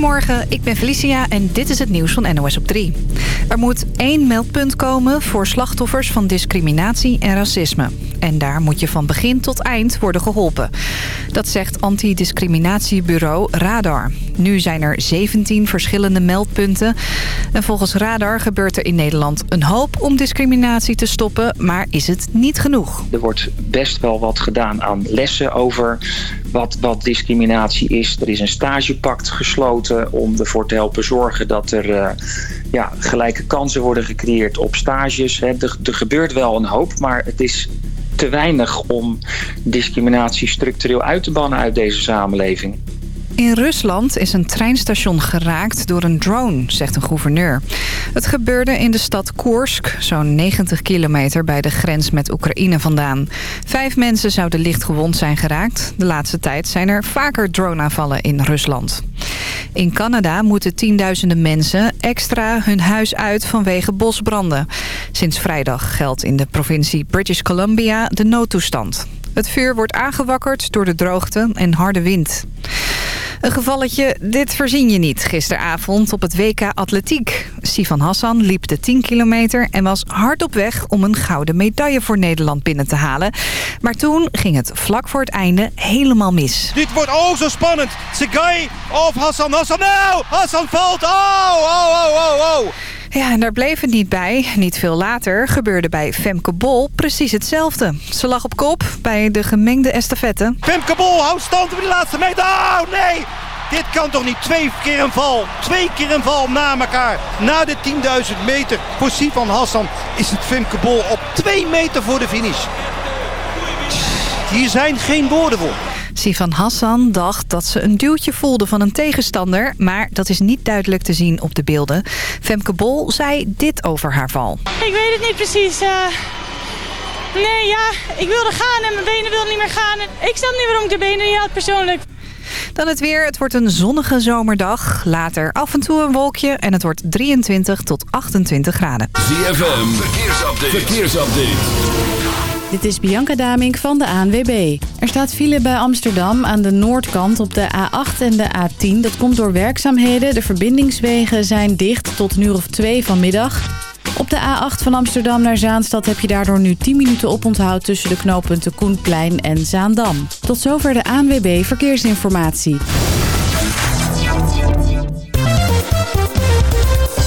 Goedemorgen, ik ben Felicia en dit is het nieuws van NOS op 3. Er moet één meldpunt komen voor slachtoffers van discriminatie en racisme. En daar moet je van begin tot eind worden geholpen. Dat zegt antidiscriminatiebureau Radar. Nu zijn er 17 verschillende meldpunten. En volgens Radar gebeurt er in Nederland een hoop om discriminatie te stoppen... maar is het niet genoeg. Er wordt best wel wat gedaan aan lessen over wat, wat discriminatie is. Er is een stagepact gesloten om ervoor te helpen zorgen dat er uh, ja, gelijke kansen worden gecreëerd op stages. Er gebeurt wel een hoop, maar het is te weinig om discriminatie structureel uit te bannen uit deze samenleving. In Rusland is een treinstation geraakt door een drone, zegt een gouverneur. Het gebeurde in de stad Koersk, zo'n 90 kilometer bij de grens met Oekraïne vandaan. Vijf mensen zouden licht gewond zijn geraakt. De laatste tijd zijn er vaker droneaanvallen in Rusland. In Canada moeten tienduizenden mensen extra hun huis uit vanwege bosbranden. Sinds vrijdag geldt in de provincie British Columbia de noodtoestand. Het vuur wordt aangewakkerd door de droogte en harde wind. Een gevalletje, dit verzin je niet gisteravond op het WK Atletiek. Sivan Hassan liep de 10 kilometer en was hard op weg om een gouden medaille voor Nederland binnen te halen. Maar toen ging het vlak voor het einde helemaal mis. Dit wordt oh zo spannend. Segai of Hassan. Hassan, nou! Hassan valt. Oh, oh, oh, oh, oh. Ja, en daar bleef het niet bij. Niet veel later gebeurde bij Femke Bol precies hetzelfde. Ze lag op kop bij de gemengde estafette. Femke Bol houdt stand op de laatste meter. Oh, nee! Dit kan toch niet twee keer een val. Twee keer een val na elkaar. Na de 10.000 meter voor Sivan Hassan is het Femke Bol op twee meter voor de finish. Hier zijn geen woorden voor. Sivan Hassan dacht dat ze een duwtje voelde van een tegenstander... maar dat is niet duidelijk te zien op de beelden. Femke Bol zei dit over haar val. Ik weet het niet precies. Uh... Nee, ja, ik wilde gaan en mijn benen wilden niet meer gaan. Ik snap niet waarom ik de benen niet had persoonlijk. Dan het weer. Het wordt een zonnige zomerdag. Later af en toe een wolkje en het wordt 23 tot 28 graden. ZFM, verkeersupdate. verkeersupdate. Dit is Bianca Damink van de ANWB. Er staat file bij Amsterdam aan de noordkant op de A8 en de A10. Dat komt door werkzaamheden. De verbindingswegen zijn dicht tot een uur of twee vanmiddag. Op de A8 van Amsterdam naar Zaanstad heb je daardoor nu 10 minuten oponthoud... tussen de knooppunten Koenplein en Zaandam. Tot zover de ANWB Verkeersinformatie.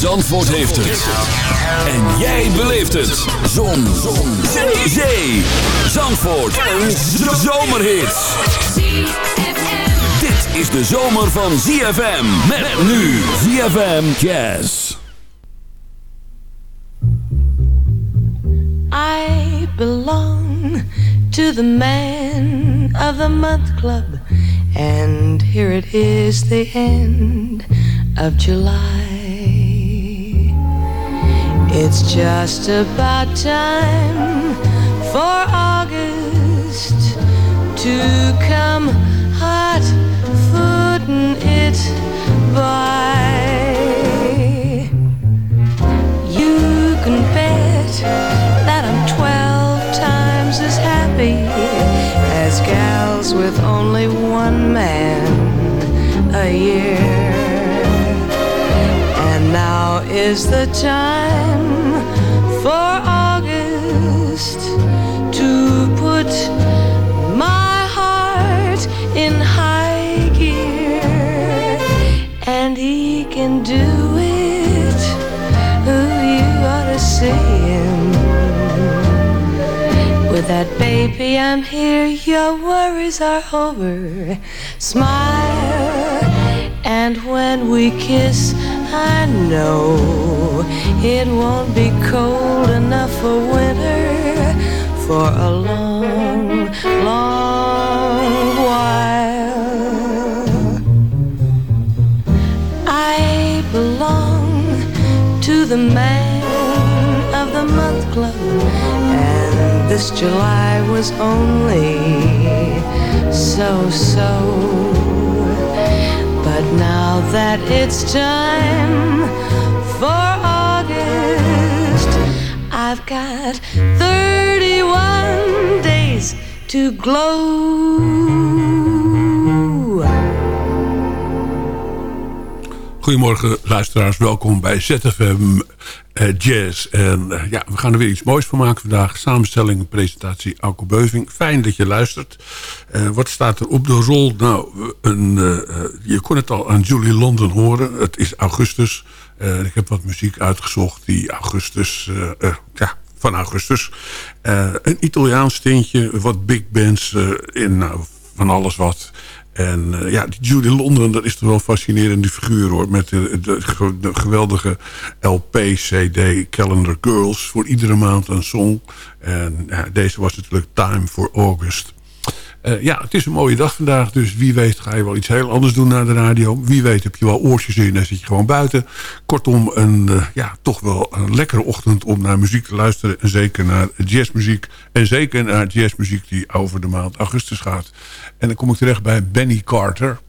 Zandvoort heeft het. En jij beleeft het. Zon. Zon. Zee. Zandvoort. Een zomerhit. Dit is de zomer van ZFM. Met nu ZFM Jazz. I belong to the man of the month club. And here it is the end of July. It's just about time for August to come hot footing it by. You can bet that I'm 12 times as happy as gals with only one man a year is the time for August to put my heart in high gear, and he can do it. Ooh, you ought to see him. With that baby, I'm here, your worries are over. Smile, and when we kiss, I know it won't be cold enough for winter for a long, long while. I believe the man of the month club, and this July was only so so. Now that it's time for August, I've got 31 days to glow. Goedemorgen luisteraars, welkom bij ZFM uh, Jazz. En uh, ja, we gaan er weer iets moois van maken vandaag. Samenstelling, presentatie, Alko Beuving. Fijn dat je luistert. Uh, wat staat er op de rol? Nou, een, je kon het al aan Julie London horen. Het is augustus. ik heb wat muziek uitgezocht die augustus... ja, van augustus. een Italiaans tintje, wat big bands in nou, van alles wat... En uh, ja, Judy London, dat is toch wel een fascinerende figuur hoor. Met de, de, geweldige LP, CD, Calendar Girls. Voor iedere maand een song. En deze was natuurlijk Time for August. Uh, ja, het is een mooie dag vandaag. Dus wie weet ga je wel iets heel anders doen naar de radio. Wie weet heb je wel oortjes in en zit je gewoon buiten. Kortom, een, uh, ja, toch wel een lekkere ochtend om naar muziek te luisteren. En zeker naar jazzmuziek. En zeker naar jazzmuziek die over de maand augustus gaat. En dan kom ik terecht bij Benny Carter.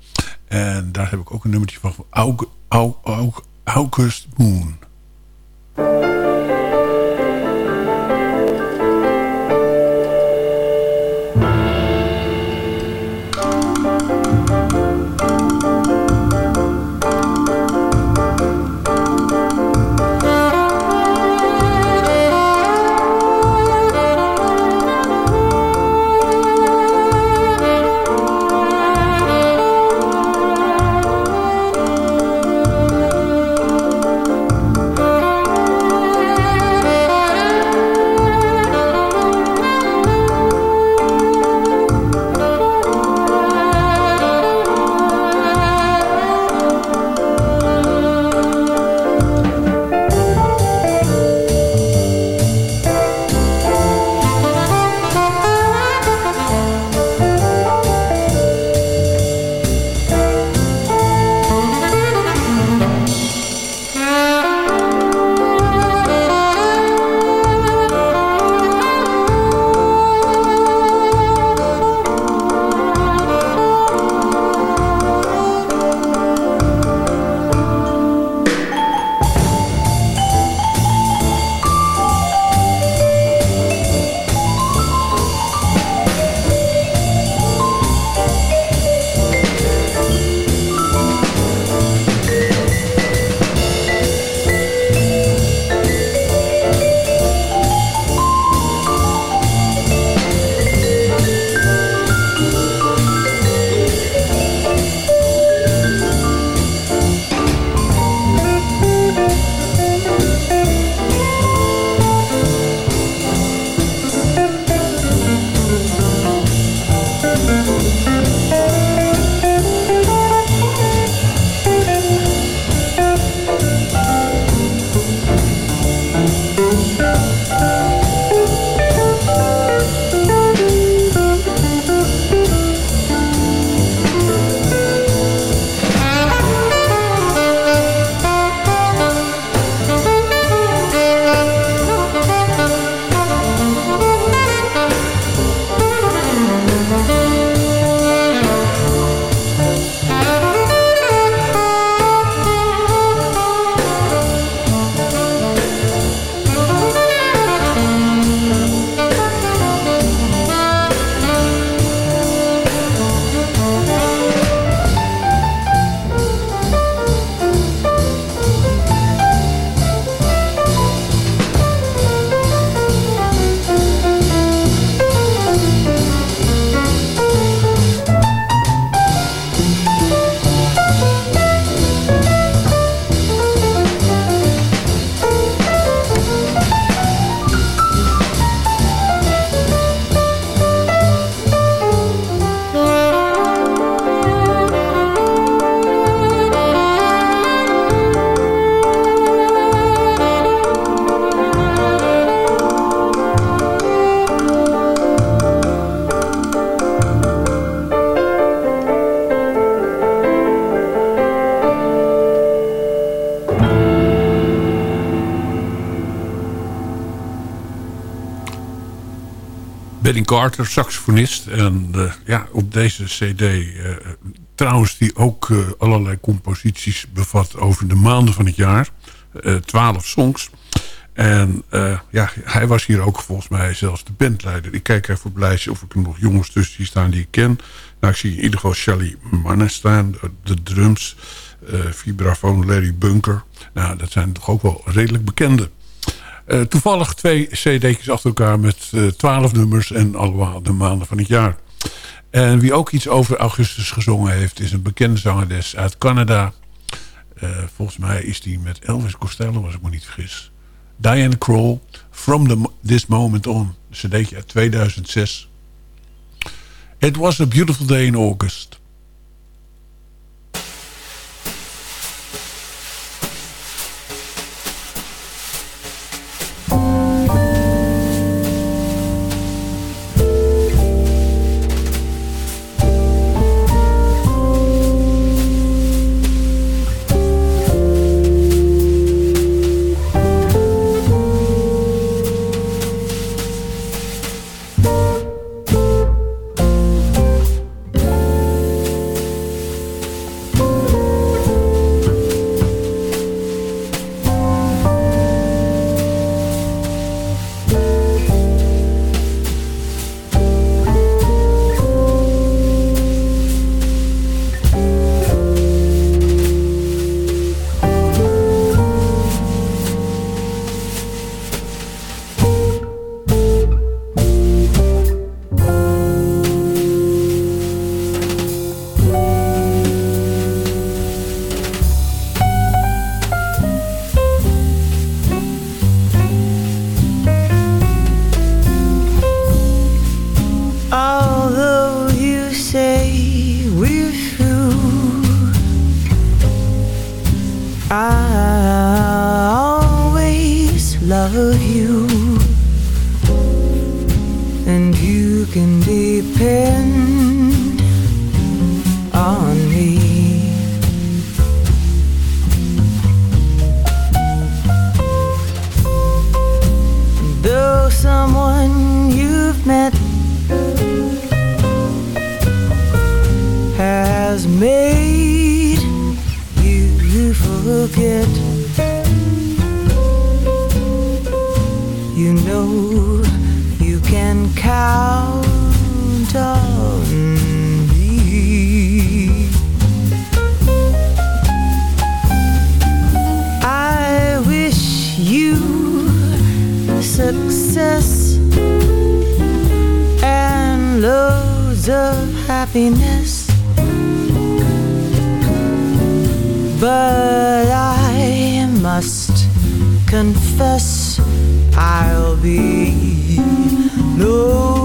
En daar heb ik ook een nummertje van. August Moon. Carter, saxofonist. En ja, op deze cd trouwens die ook allerlei composities bevat over de maanden van het jaar. Twaalf songs. En ja, hij was hier ook volgens mij zelfs de bandleider. Ik kijk even op lijstje of ik er nog jongens tussen die staan die ik ken. Nou, ik zie in ieder geval Shelly Mannen staan, de, de drums, uh, vibrafoon Larry Bunker. Nou, dat zijn toch ook wel redelijk bekende. Uh, toevallig twee cd'tjes achter elkaar met uh, twaalf nummers en allemaal de maanden van het jaar. En wie ook iets over augustus gezongen heeft... is een bekende zangeres uit Canada. volgens mij is die met Elvis Costello, als ik me niet vergis. Diane Kroll, From the, This Moment On. cd'tje uit 2006. It was a beautiful day in August. of happiness. But I must confess I'll be no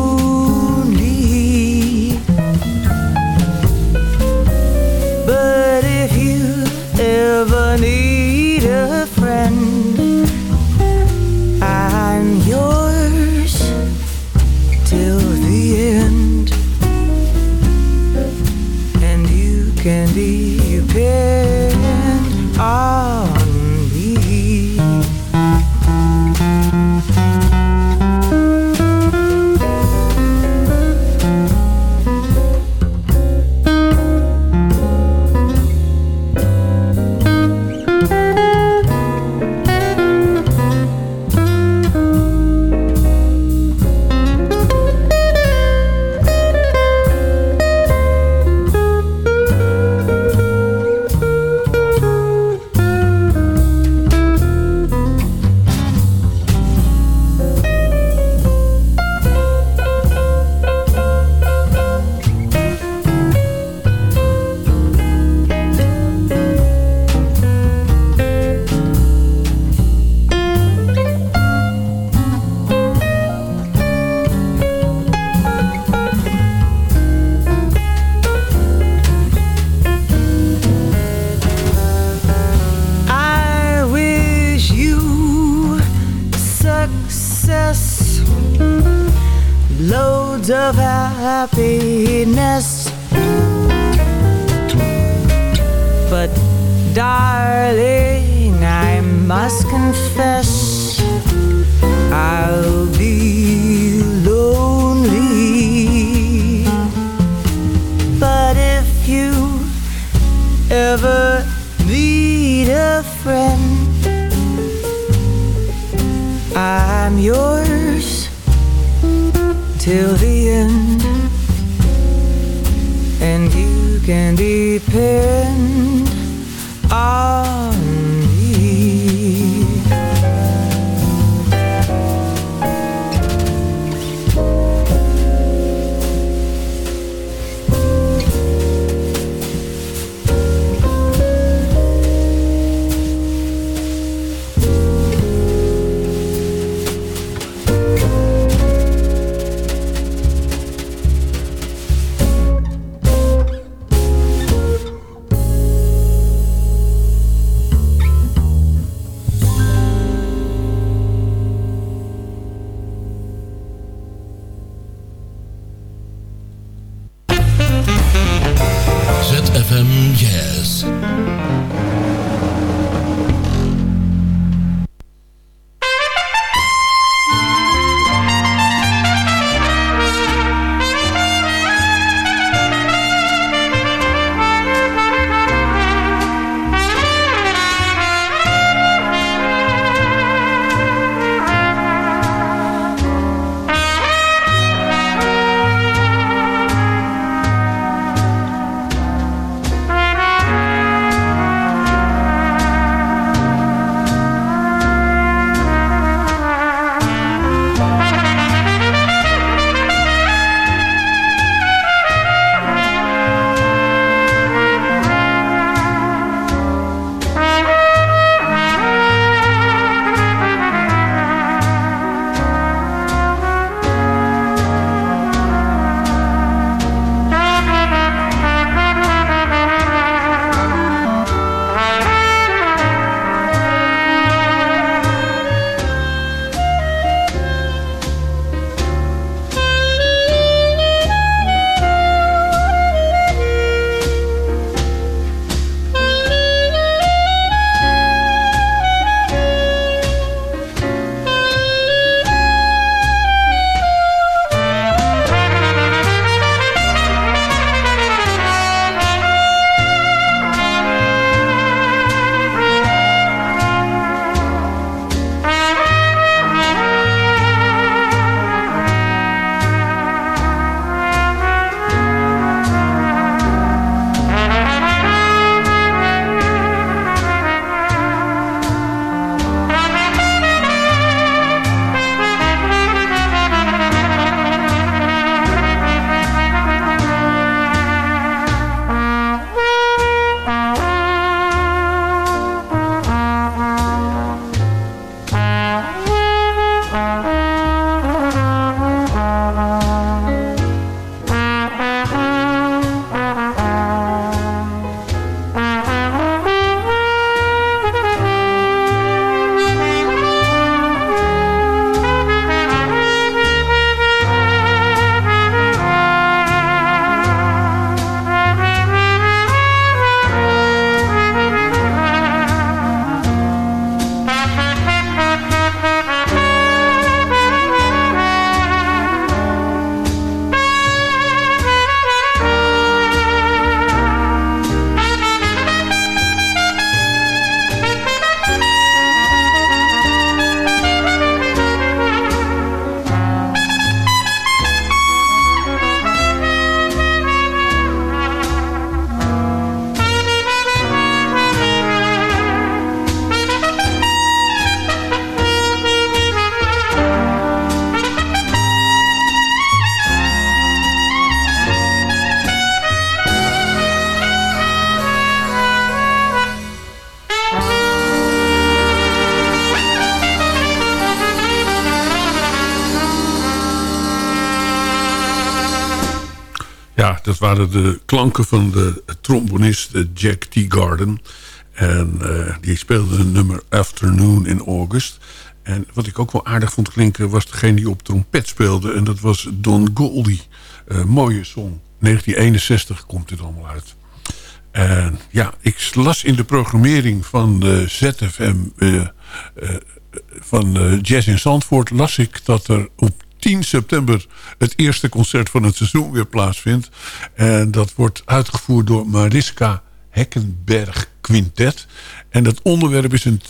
darling, I must confess I'll be lonely. But if you ever need a friend, I'm yours till the end, and you can depend. De klanken van de trombonist eh, Jack T. Garden. En eh, die speelde een nummer Afternoon in August. En wat ik ook wel aardig vond klinken... was degene die op trompet speelde. En dat was Don Goldie. Uh, mooie song. 1961 komt dit allemaal uit. En ja, ik las in de programmering van de ZFM... van Jazz in Zandvoort... las ik dat er op 10 september het eerste concert van het seizoen weer plaatsvindt. En dat wordt uitgevoerd door Mariska Heckenberg Quintet. En dat onderwerp is een,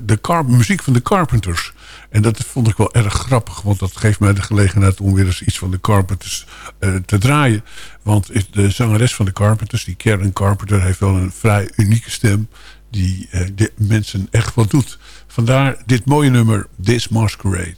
de car, muziek van de Carpenters. En dat vond ik wel erg grappig. Want dat geeft mij de gelegenheid om weer eens iets van de Carpenters te draaien. Want de zangeres van de Carpenters, die Karen Carpenter... heeft wel een vrij unieke stem die de mensen echt wat doet. Vandaar dit mooie nummer, This Masquerade.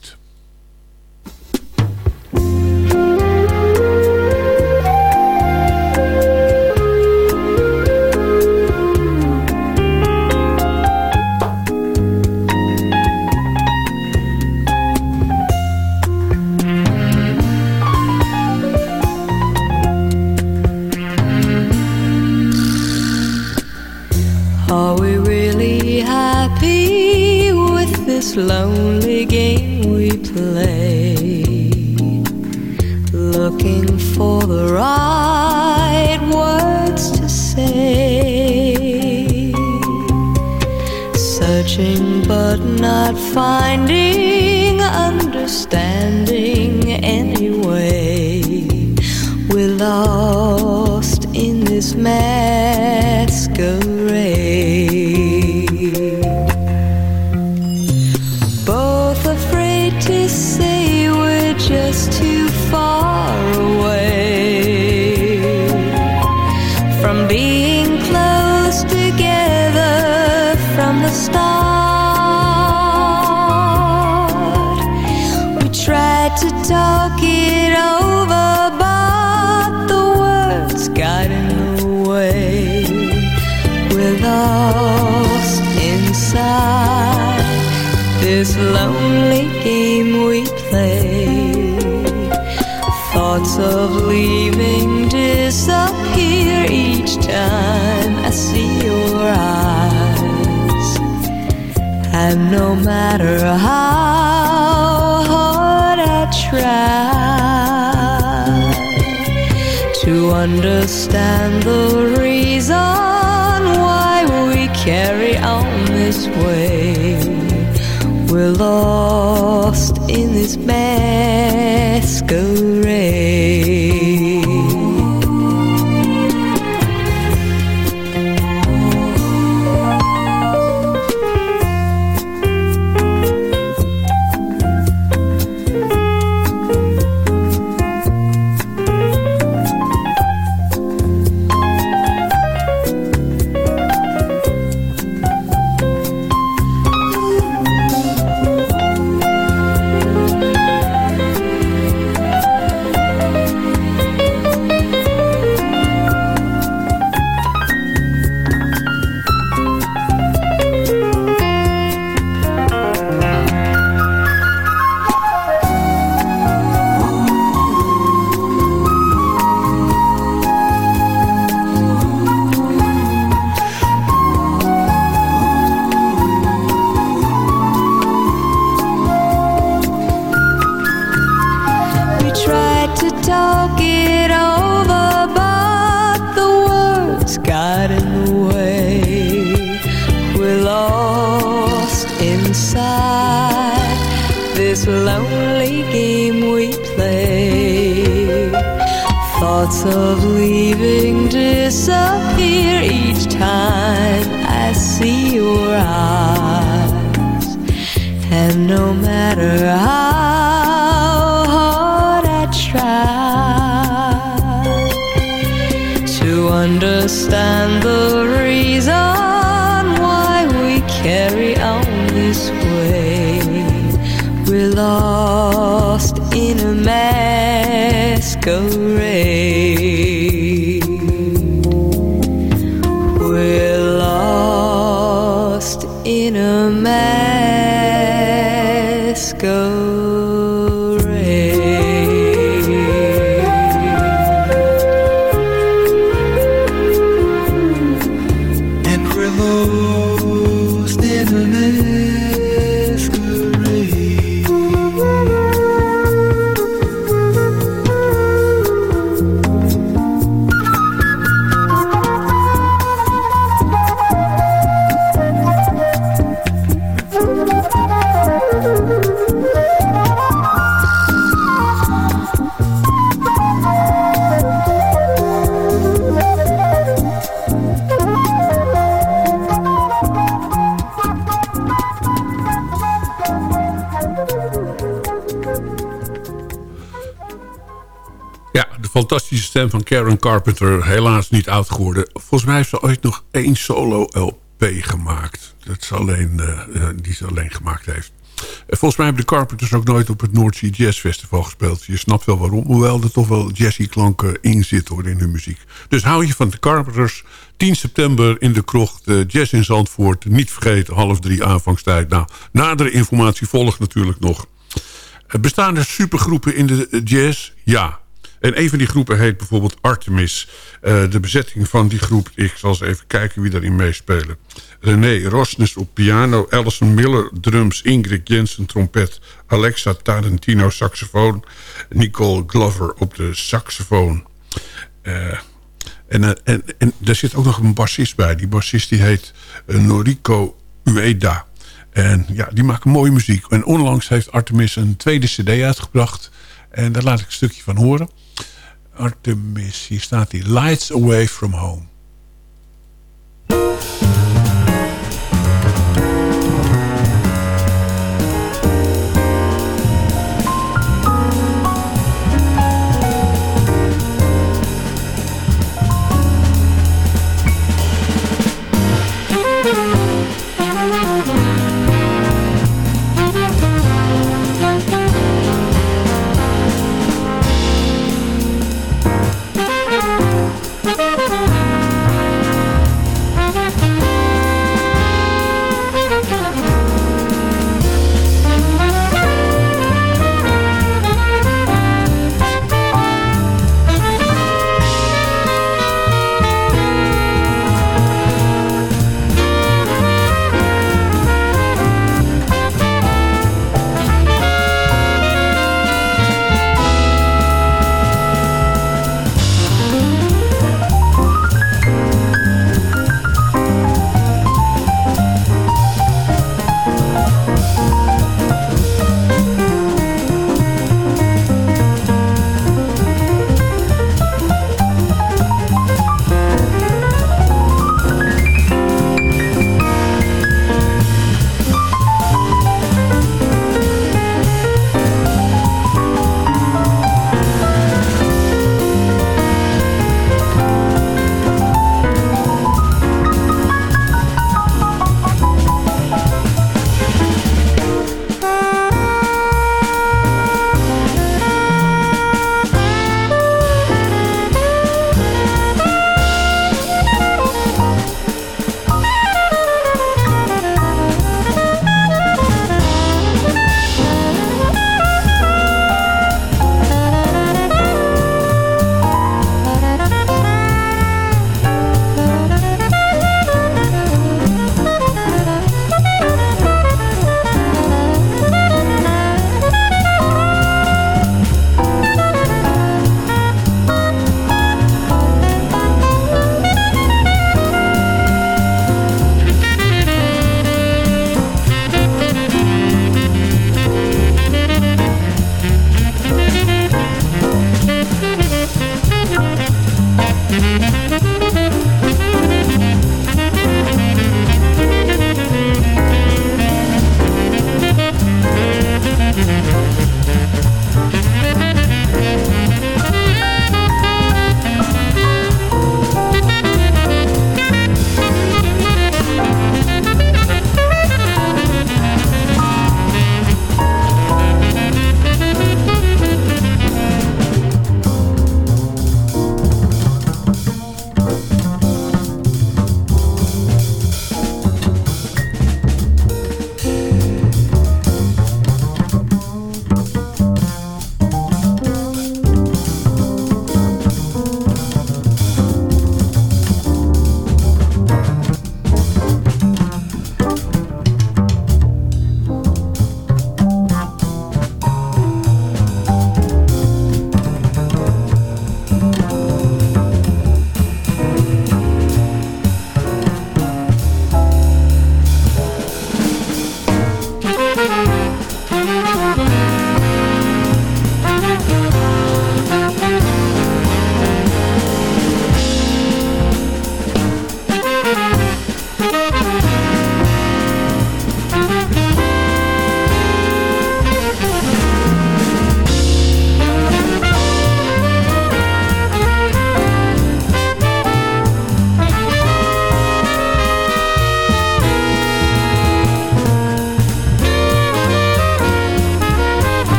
Carry on this way, we're lost in this masquerade. disco ray stem van Karen Carpenter. Helaas niet oud geworden. Volgens mij heeft ze ooit nog één solo-LP gemaakt. Dat ze alleen, uh, die ze alleen gemaakt heeft. Volgens mij hebben de Carpenters ook nooit op het Sea Jazz Festival gespeeld. Je snapt wel waarom. Hoewel er toch wel jazzy klanken in zitten hoor, in hun muziek. Dus hou je van de Carpenters. 10 september in de krocht. Uh, jazz in Zandvoort. Niet vergeten, half drie aanvangstijd. Nou, nadere informatie volgt natuurlijk nog. bestaan er supergroepen in de jazz? Ja. En een van die groepen heet bijvoorbeeld Artemis. Uh, de bezetting van die groep, ik zal eens even kijken wie daarin meespelen. René Rosnes op piano, Alison Miller drums, Ingrid Jensen trompet, Alexa Tarantino saxofoon, Nicole Glover op de saxofoon. Uh, en, uh, en, en er zit ook nog een bassist bij. Die bassist die heet Noriko Ueda. En ja, die maken mooie muziek. En onlangs heeft Artemis een tweede cd uitgebracht. En daar laat ik een stukje van horen. Artemis, hier staat die. Lights Away From Home.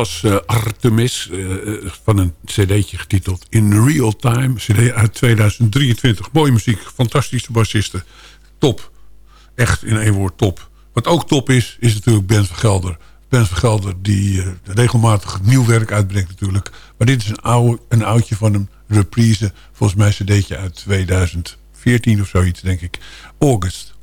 Was uh, Artemis uh, van een cd'tje getiteld In Real Time. cd uit 2023. Mooie muziek, fantastische bassisten. Top. Echt in één woord top. Wat ook top is, is natuurlijk Ben van Gelder. Ben van Gelder die regelmatig nieuw werk uitbrengt natuurlijk. Maar dit is een, oude, een oudje van een reprise. Volgens mij cd'tje uit 2014 of zoiets denk ik. August.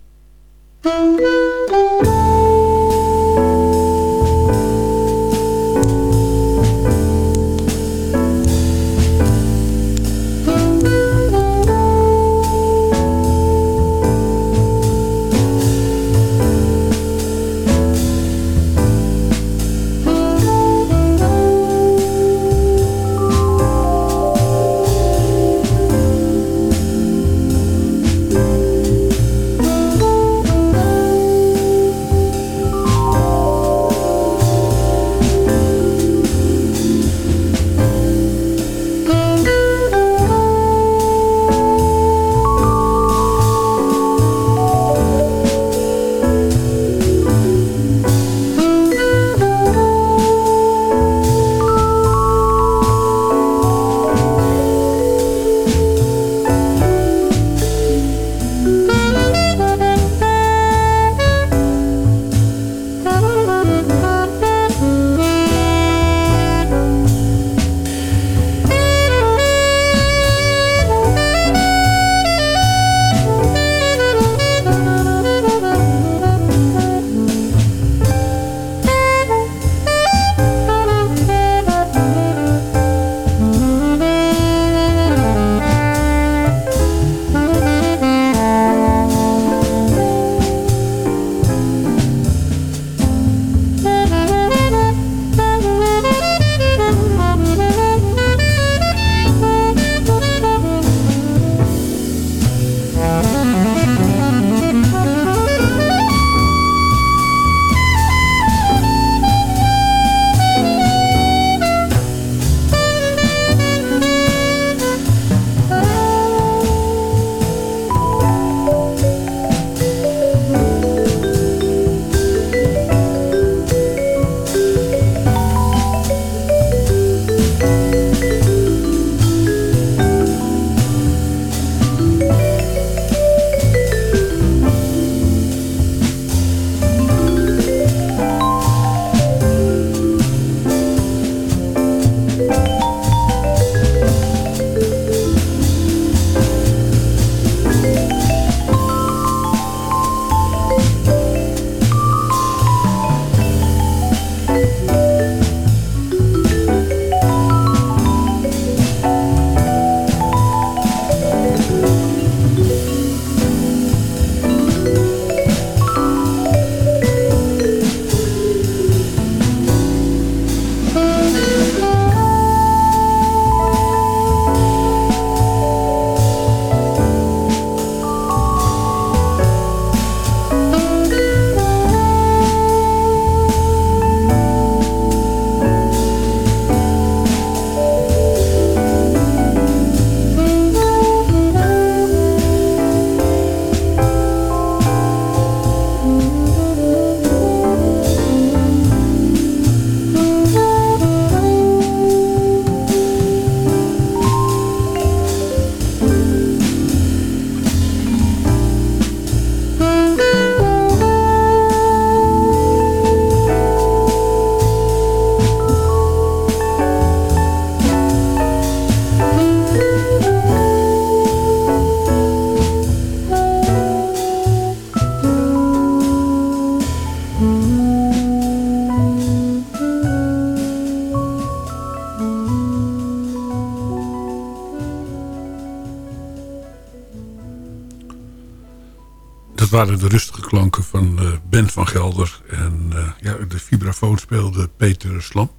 Waren de rustige klanken van uh, Ben van Gelder. En uh, ja, de vibrafoon speelde Peter Slamp.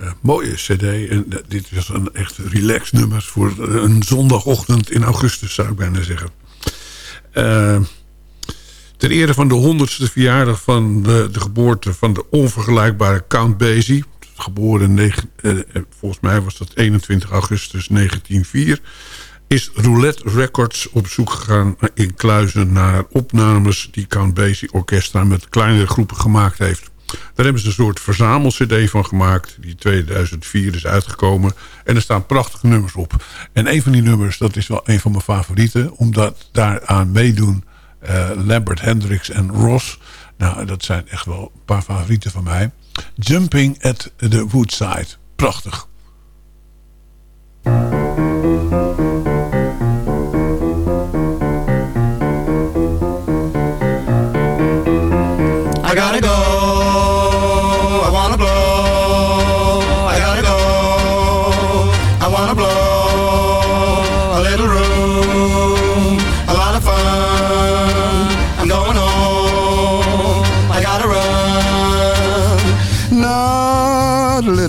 Uh, mooie cd. En dit is een echt relax nummer voor een zondagochtend in augustus zou ik bijna zeggen. ter ere van de honderdste verjaardag van de, de, geboorte van de onvergelijkbare Count Basie. Geboren, negen, volgens mij was dat 21 augustus 1904 is Roulette Records op zoek gegaan in Kluizen naar opnames die Count Basie Orchestra met kleinere groepen gemaakt heeft. Daar hebben ze een soort verzamel-cd van gemaakt... die 2004 is uitgekomen. En er staan prachtige nummers op. En een van die nummers, dat is wel een van mijn favorieten... omdat daaraan meedoen uh, Lambert Hendricks en Ross... Nou, dat zijn echt wel een paar favorieten van mij. Jumping at the Woodside. Prachtig.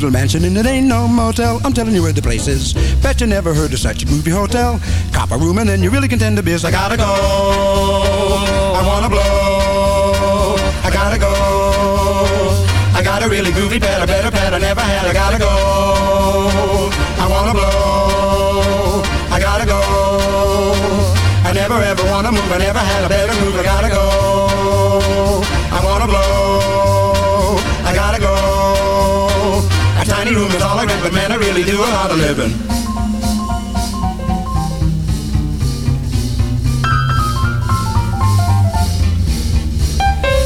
Little mansion and it ain't no motel. I'm telling you where the place is. Bet you never heard of such a groovy hotel. Cop a room and then you really can tend to biz. I gotta go. I wanna blow. I gotta go. I got a really groovy bed, a better bed I never had. I gotta go. I wanna blow. I gotta go. I never ever wanna move. I never had a better move. I gotta go. But man, I really do a lot of living.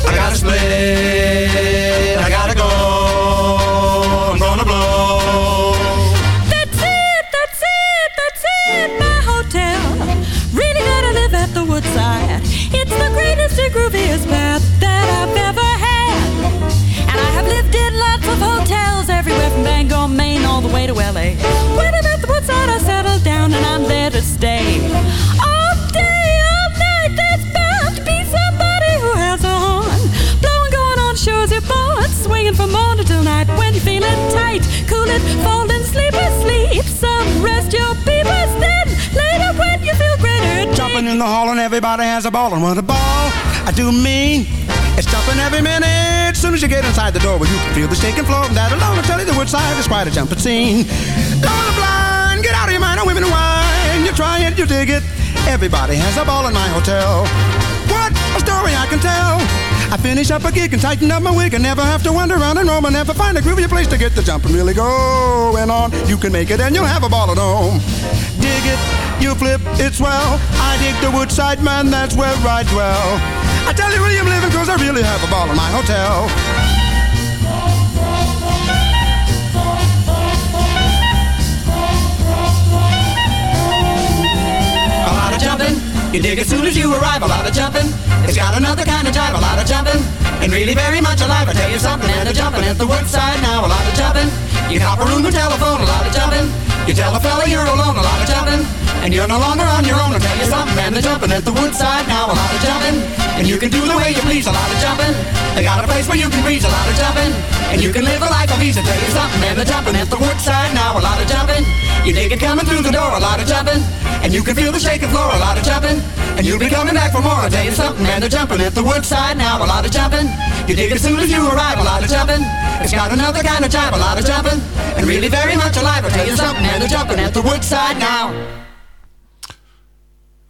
I gotta split, in the hall and everybody has a ball. And what a ball I do mean. It's jumping every minute. Soon as you get inside the door, where you can feel the shaking floor. And that alone will tell you the woodside is quite a jumping scene. Going the blind, get out of your mind, women and wine. You try it, you dig it. Everybody has a ball in my hotel. What a story I can tell. I finish up a gig and tighten up my wig and never have to wander around and roam and never find a groovy place to get the jumping really going on. You can make it and you'll have a ball at home. Dig it, you flip, it's swell. I dig the woodside, man, that's where I dwell. I tell you, William, living cause I really have a ball in my hotel. A lot of jumping, you dig as soon as you arrive. A lot of jumping, it's got another kind of jive. A lot of jumping, and really very much alive. I tell you something, and they're jumping at the woodside now. A lot of jumping, you cop a room or telephone. A lot of jumping, you tell a fella you're alone. A lot of jumping. And you're no longer on your own, I'll tell you something, man. They're jumping at the woodside now, a lot of jumping. And you can do the way you please, a lot of jumping. They got a place where you can breeze, a lot of jumping. And you can live a life of ease, I'll tell you something, man. They're jumping at the woodside now, a lot of jumping. You dig it coming through the door, a lot of jumping. And you can feel the shaking floor, a lot of jumping. And you'll be coming back for more, I'll tell you something, man. They're jumping at the woodside now, a lot of jumping. You dig it soon as you arrive, a lot of jumping. It's got another kind of jive, a lot of jumping. And really very much alive, I'll tell you something, man. They're jumping at the woodside now.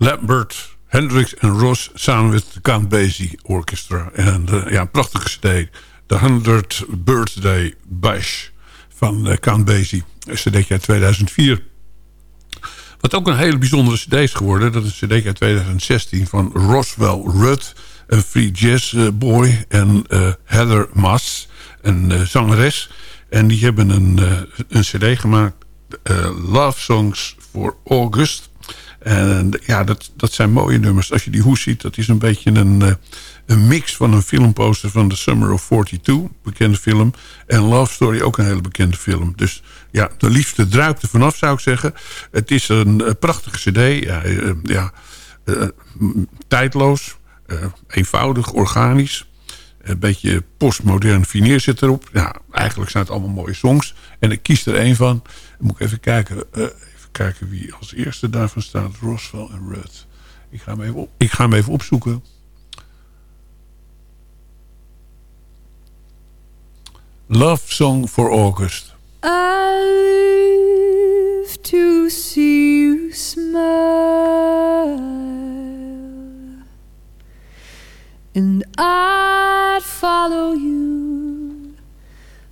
Lambert, Hendricks en Ross samen met de Count Basie Orchestra. En uh, ja, een prachtige cd. De 100th Birthday Bash van uh, Count Basie. Een cd uit 2004. Wat ook een hele bijzondere cd is geworden. Dat is een cd uit 2016 van Roswell Rudd. Een free jazz uh, boy. En Heather Mas, een zangeres. En die hebben een, een cd gemaakt. Love Songs for August. En ja, dat, dat zijn mooie nummers. Als je die hoes ziet, dat is een beetje een, uh, een mix van een filmposter van The Summer of 42, bekende film. En Love Story, ook een hele bekende film. Dus ja, de liefde druipt er vanaf, zou ik zeggen. Het is een, een prachtige cd. Ja, uh, ja tijdloos, eenvoudig, organisch. Een beetje postmodern fineer zit erop. Ja, eigenlijk zijn het allemaal mooie songs. En ik kies er één van. Moet ik even kijken kijken wie als eerste daarvan staat. Roswell en Rudd. Ik ga hem even, op, ik ga hem even opzoeken. Love Song for August. I live to see you smile And I'd follow you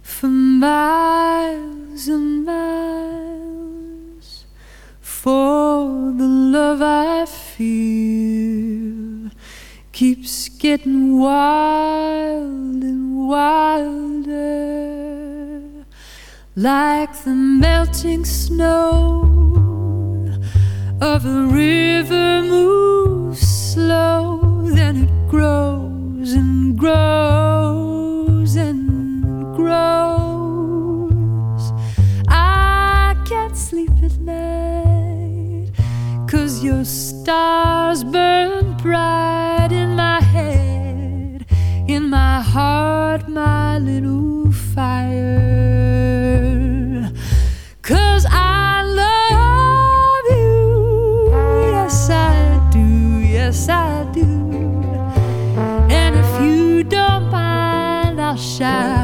For miles and miles getting wild and wilder, like the melting snow of a river moves slow, then it grows and grows and grows. I can't sleep at night, cause you're stars deixar.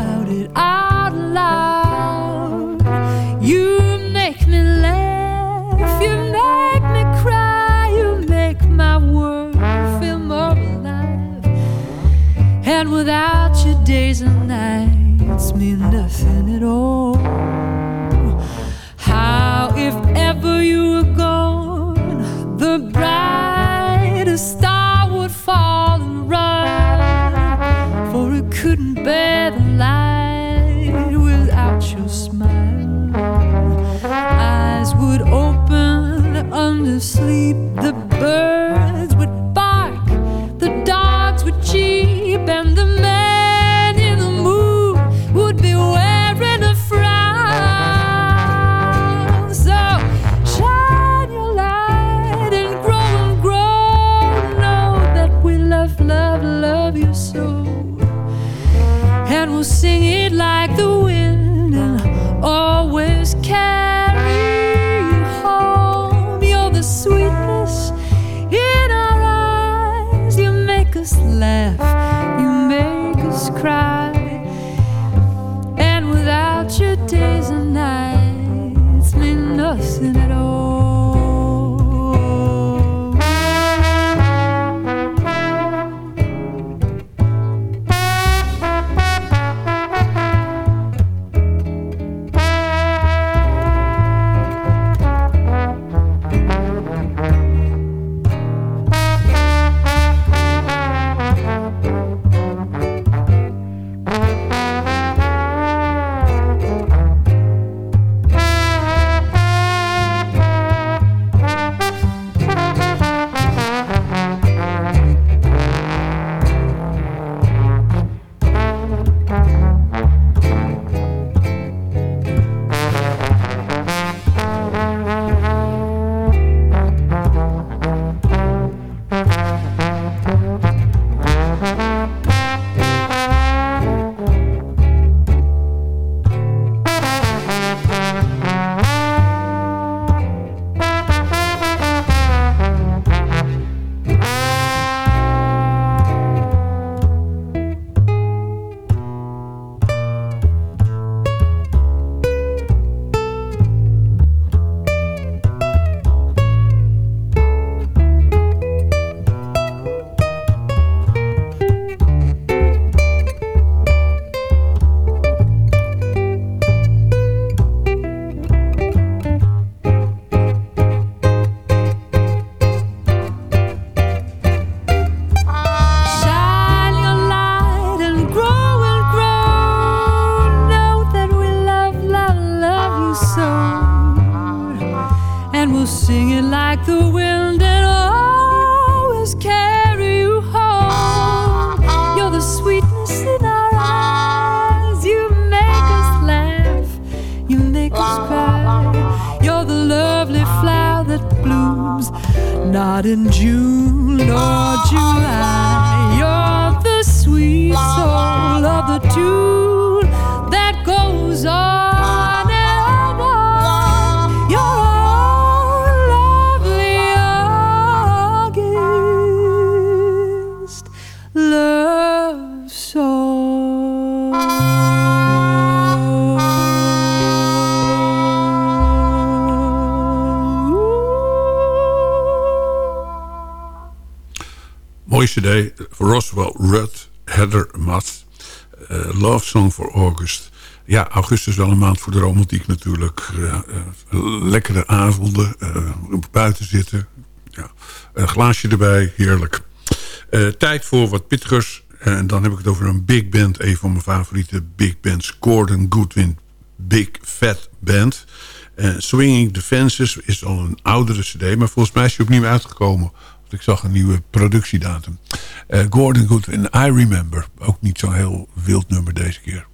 Roswell Rudd, Heather Matt, eh, Love Song for August. Ja, augustus is wel een maand voor de romantiek natuurlijk. Uh, lekkere avonden, buiten zitten. Ja. Glaasje erbij, heerlijk. tijd voor wat pittigers. En dan heb ik het over een big band. Een van mijn favoriete big bands. Gordon Goodwin Big Fat Band. Swinging Defenses is al een oudere cd. Maar volgens mij is hij opnieuw uitgekomen ik zag een nieuwe productiedatum. Uh, Gordon Goodwin, I Remember. Ook niet zo'n heel wild nummer deze keer.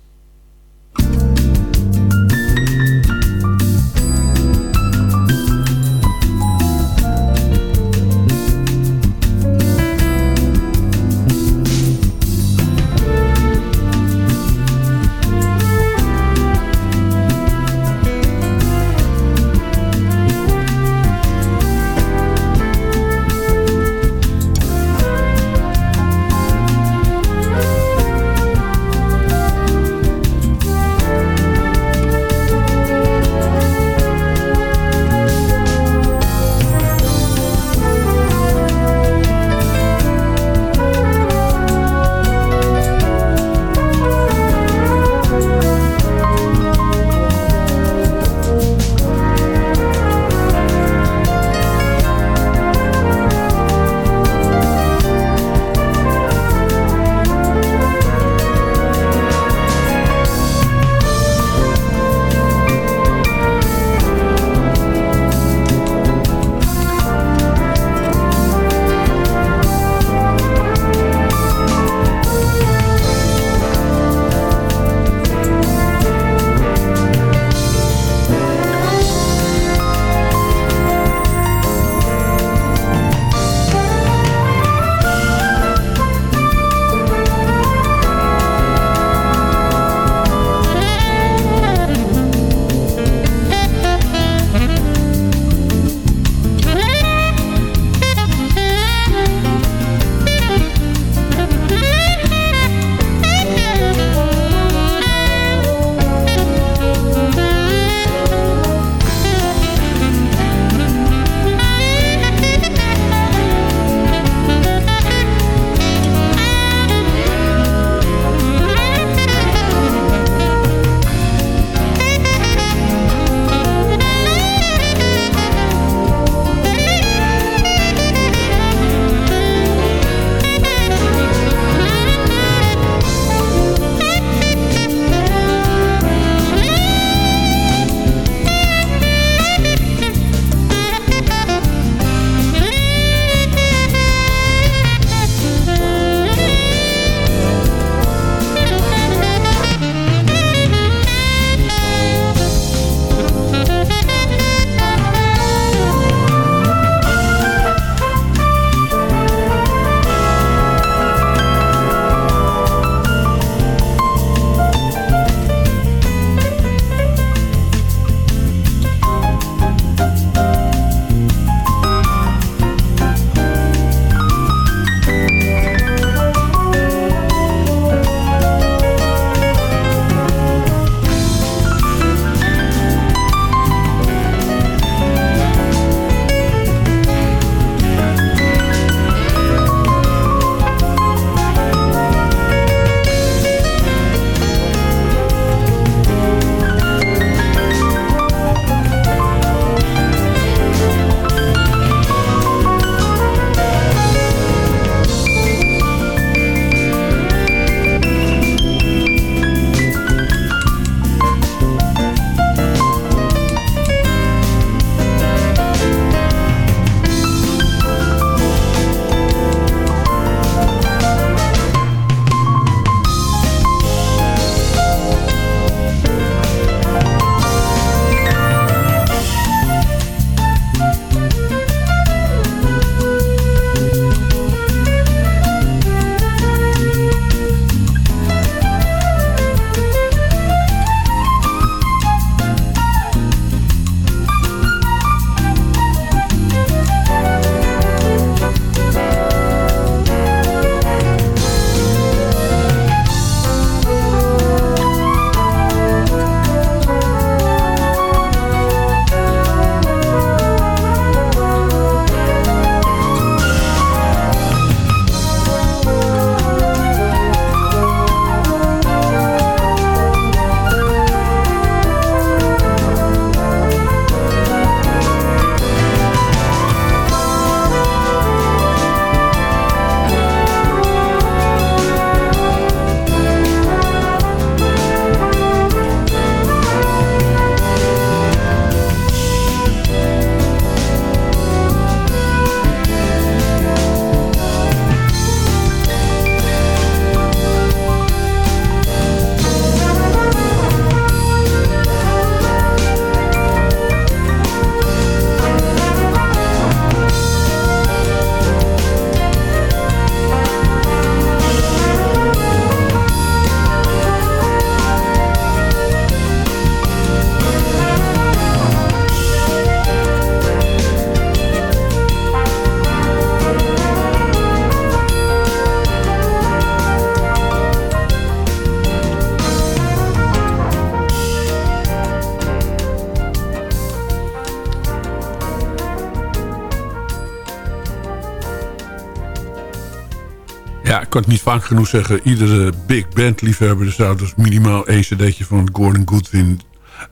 Kan het niet vaak genoeg zeggen. Iedere big band liefhebber zou dus minimaal één cd'tje van Gordon Goodwin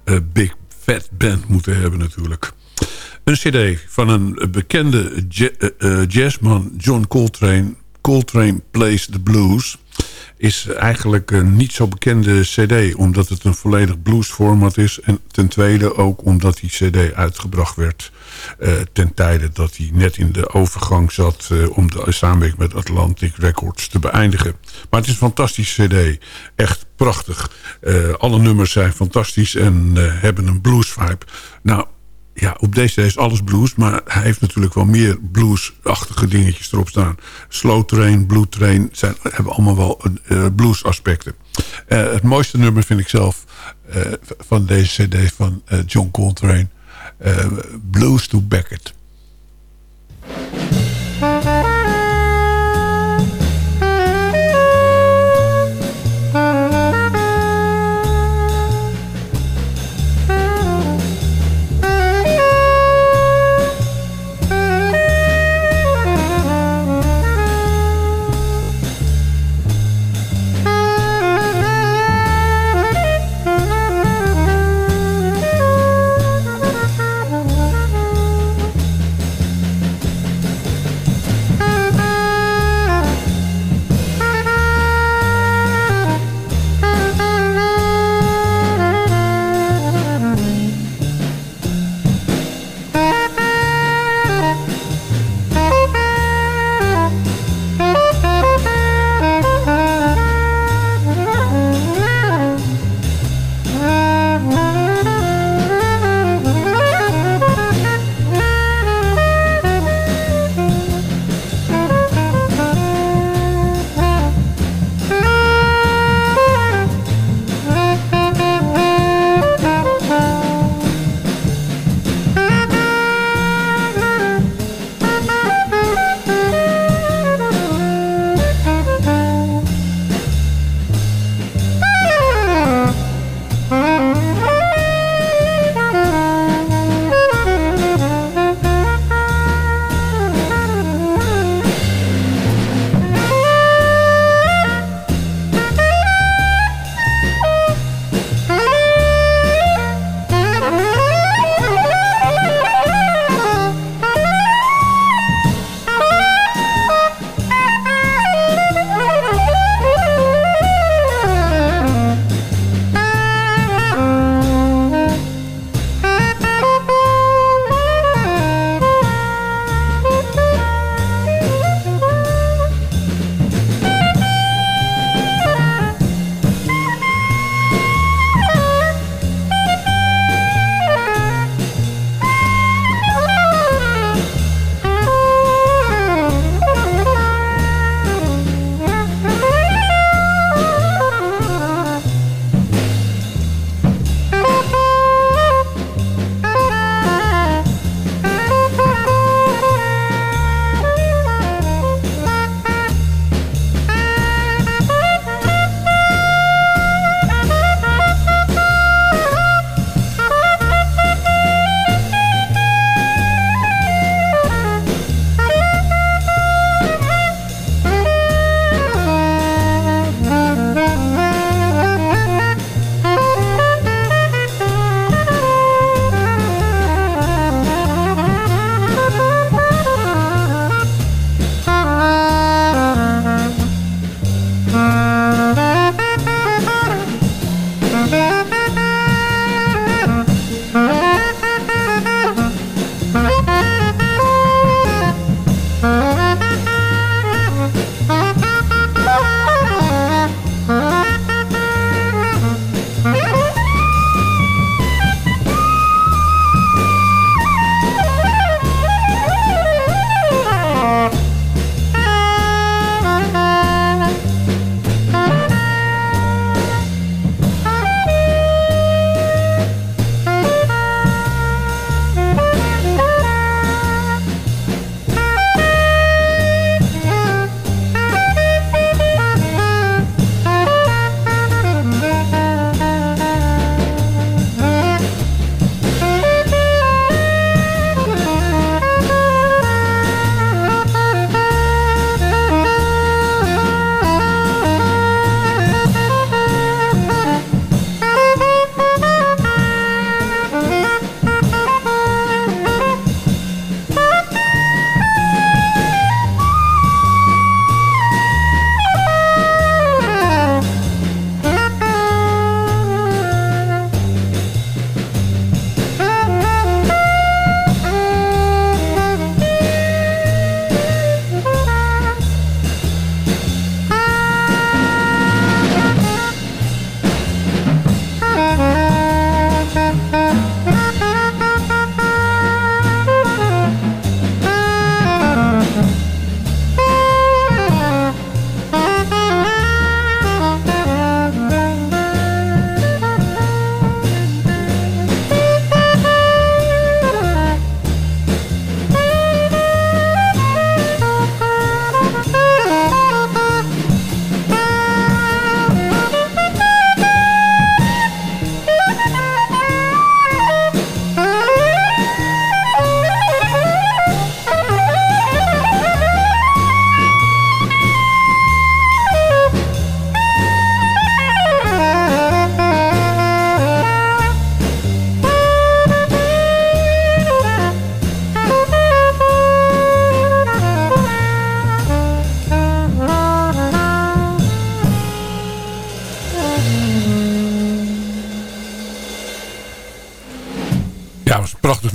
uh, Big Fat Band moeten hebben natuurlijk. Een cd van een bekende uh, jazzman John Coltrane. Coltrane Plays the Blues is eigenlijk een niet zo bekende cd... omdat het een volledig bluesformat is. En ten tweede ook omdat die cd uitgebracht werd... Uh, ten tijde dat hij net in de overgang zat... Uh, om de samenwerking met Atlantic Records te beëindigen. Maar het is een fantastische cd. Echt prachtig. Uh, alle nummers zijn fantastisch en hebben een blues vibe. Nou, ja, op deze is alles blues. Maar hij heeft natuurlijk wel meer bluesachtige dingetjes erop staan. Slow Train, Blue Train zijn, hebben allemaal wel uh, blues aspecten. Uh, het mooiste nummer vind ik zelf van deze cd van John Coltrane. Blues to Beckett.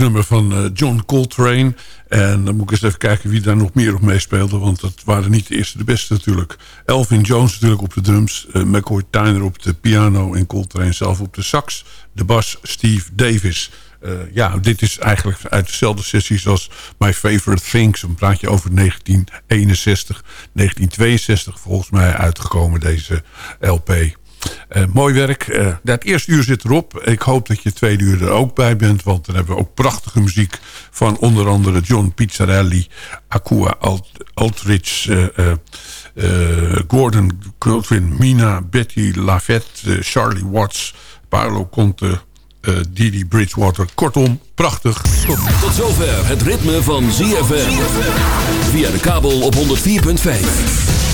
Nummer van eh, John Coltrane. En dan moet ik eens even kijken wie daar nog meer op meespeelde. Want dat waren niet de eerste de beste natuurlijk. Elvin Jones natuurlijk op de drums. Uh, McCoy Tyner op de piano. En Coltrane zelf op de sax. De bas Steve Davis. Uh, ja, dit is eigenlijk uit dezelfde sessies als My Favorite Things. Een praatje over 1961, 1962 volgens mij uitgekomen deze LP. Uh, mooi werk. Uh, het eerste uur zit erop. Ik hoop dat je tweede uur er ook bij bent. Want dan hebben we ook prachtige muziek van onder andere John Pizzarelli, Akua Alt Aldrich, uh, Gordon Goldwyn, Mina, Betty Lavette, Charlie Watts, Paolo Conte, Didi Bridgewater. Kortom, prachtig. Tot, tot zover het ritme van ZFM. Via de kabel op 104.5.